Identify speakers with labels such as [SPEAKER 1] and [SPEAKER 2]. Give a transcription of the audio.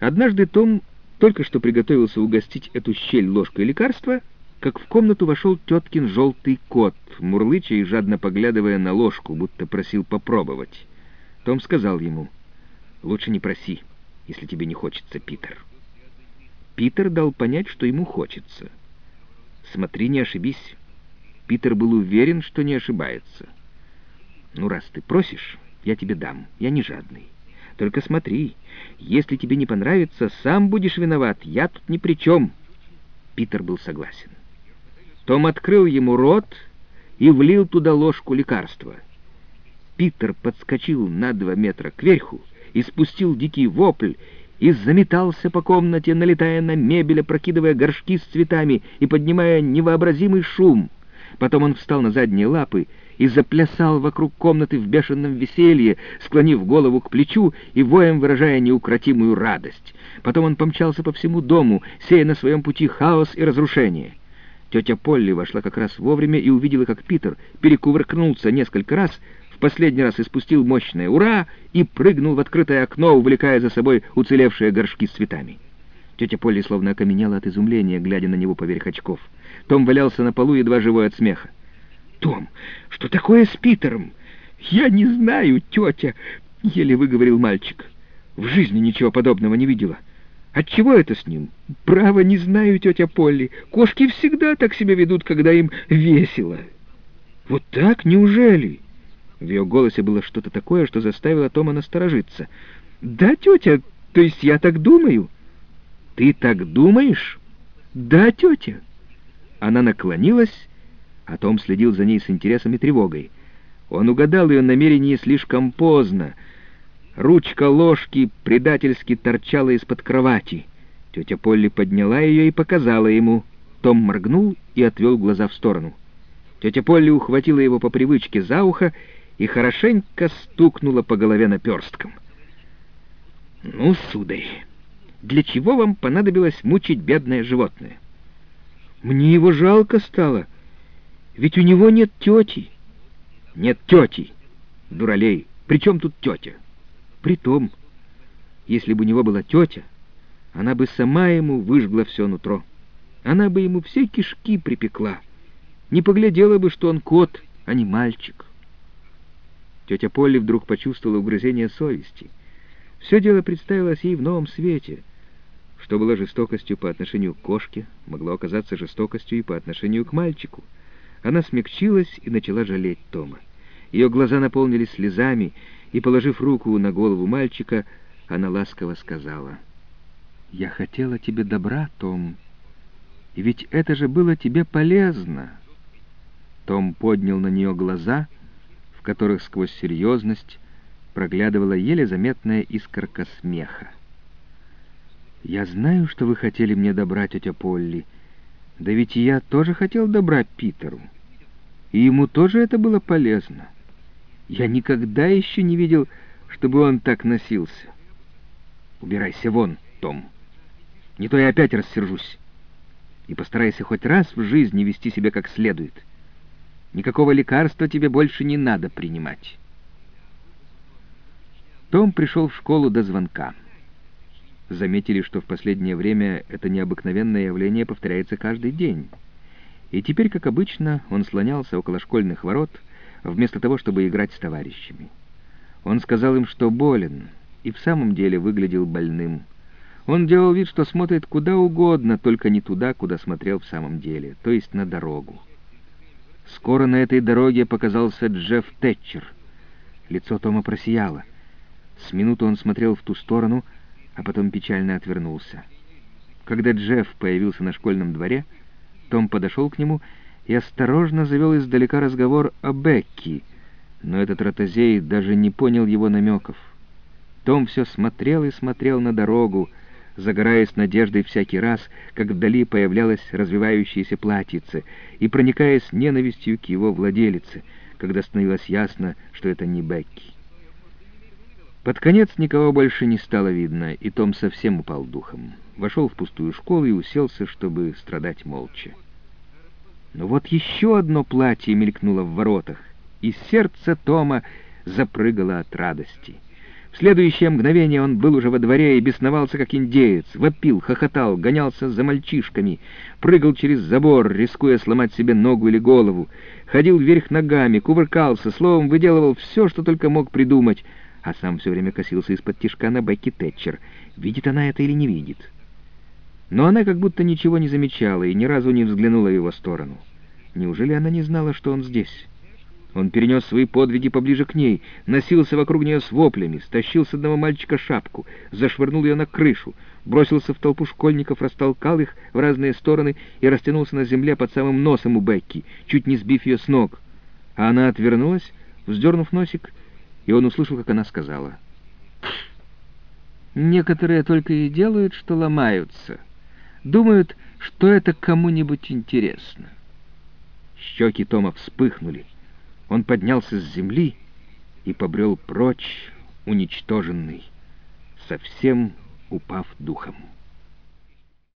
[SPEAKER 1] Однажды Том только что приготовился угостить эту щель ложкой лекарства, как в комнату вошел теткин желтый кот, мурлыча и жадно поглядывая на ложку, будто просил попробовать. Том сказал ему, «Лучше не проси, если тебе не хочется, Питер». Питер дал понять, что ему хочется. «Смотри, не ошибись». Питер был уверен, что не ошибается. «Ну, раз ты просишь, я тебе дам, я не жадный». Только смотри, если тебе не понравится, сам будешь виноват, я тут ни при чем». Питер был согласен. Том открыл ему рот и влил туда ложку лекарства. Питер подскочил на два метра кверху и спустил дикий вопль, и заметался по комнате, налетая на мебель, опрокидывая горшки с цветами и поднимая невообразимый шум. Потом он встал на задние лапы и заплясал вокруг комнаты в бешеном веселье, склонив голову к плечу и воем выражая неукротимую радость. Потом он помчался по всему дому, сея на своем пути хаос и разрушение. Тетя Полли вошла как раз вовремя и увидела, как Питер перекувыркнулся несколько раз, в последний раз испустил мощное «Ура!» и прыгнул в открытое окно, увлекая за собой уцелевшие горшки с цветами. Тетя Полли словно окаменела от изумления, глядя на него поверх очков. Том валялся на полу, едва живой от смеха. «Том, что такое с Питером?» «Я не знаю, тетя», — еле выговорил мальчик. «В жизни ничего подобного не видела». «Отчего это с ним?» «Право, не знаю, тетя Полли. Кошки всегда так себя ведут, когда им весело». «Вот так? Неужели?» В ее голосе было что-то такое, что заставило Тома насторожиться. «Да, тетя, то есть я так думаю». «Ты так думаешь?» «Да, тетя». Она наклонилась а Том следил за ней с интересом и тревогой. Он угадал ее намерение слишком поздно. Ручка ложки предательски торчала из-под кровати. Тетя Полли подняла ее и показала ему. Том моргнул и отвел глаза в сторону. Тетя Полли ухватила его по привычке за ухо и хорошенько стукнула по голове наперстком. «Ну, сударь, для чего вам понадобилось мучить бедное животное?» «Мне его жалко стало», ведь у него нет тети. Нет тети, дуралей. Причем тут тетя? Притом, если бы у него была тетя, она бы сама ему выжгла все нутро. Она бы ему все кишки припекла. Не поглядела бы, что он кот, а не мальчик. Тетя Полли вдруг почувствовала угрызение совести. Все дело представилось ей в новом свете. Что было жестокостью по отношению к кошке, могло оказаться жестокостью и по отношению к мальчику. Она смягчилась и начала жалеть Тома. Ее глаза наполнились слезами, и, положив руку на голову мальчика, она ласково сказала, «Я хотела тебе добра, Том, и ведь это же было тебе полезно». Том поднял на нее глаза, в которых сквозь серьезность проглядывала еле заметная искорка смеха. «Я знаю, что вы хотели мне добра, тетя Полли», да ведь и я тоже хотел добра Питеру. И ему тоже это было полезно. Я никогда еще не видел, чтобы он так носился. Убирайся вон, Том. Не то я опять рассержусь. И постарайся хоть раз в жизни вести себя как следует. Никакого лекарства тебе больше не надо принимать. Том пришел в школу до звонка заметили, что в последнее время это необыкновенное явление повторяется каждый день. И теперь, как обычно, он слонялся около школьных ворот, вместо того, чтобы играть с товарищами. Он сказал им, что болен, и в самом деле выглядел больным. Он делал вид, что смотрит куда угодно, только не туда, куда смотрел в самом деле, то есть на дорогу. Скоро на этой дороге показался Джефф Тэтчер. Лицо Тома просияло. С минуту он смотрел в ту сторону, а потом печально отвернулся. Когда Джефф появился на школьном дворе, том подошел к нему и осторожно завел издалека разговор о Бекки, но этот ротозей даже не понял его намеков. Том все смотрел и смотрел на дорогу, загораясь надеждой всякий раз, как вдали появлялась развивающаяся платьице, и проникаясь ненавистью к его владелице, когда становилось ясно, что это не Бекки. Под конец никого больше не стало видно, и Том совсем упал духом. Вошел в пустую школу и уселся, чтобы страдать молча. Но вот еще одно платье мелькнуло в воротах, и сердце Тома запрыгало от радости. В следующее мгновение он был уже во дворе и бесновался, как индеец, вопил, хохотал, гонялся за мальчишками, прыгал через забор, рискуя сломать себе ногу или голову, ходил вверх ногами, кувыркался, словом, выделывал все, что только мог придумать, а сам все время косился из-под тишка на Бекки Тэтчер. Видит она это или не видит? Но она как будто ничего не замечала и ни разу не взглянула в его сторону. Неужели она не знала, что он здесь? Он перенес свои подвиги поближе к ней, носился вокруг нее с воплями, стащил с одного мальчика шапку, зашвырнул ее на крышу, бросился в толпу школьников, растолкал их в разные стороны и растянулся на земле под самым носом у Бекки, чуть не сбив ее с ног. А она отвернулась, вздернув носик, и он услышал, как она сказала. «Некоторые только и делают, что ломаются. Думают, что это кому-нибудь интересно». Щеки Тома вспыхнули. Он поднялся с земли и побрел прочь, уничтоженный, совсем упав духом.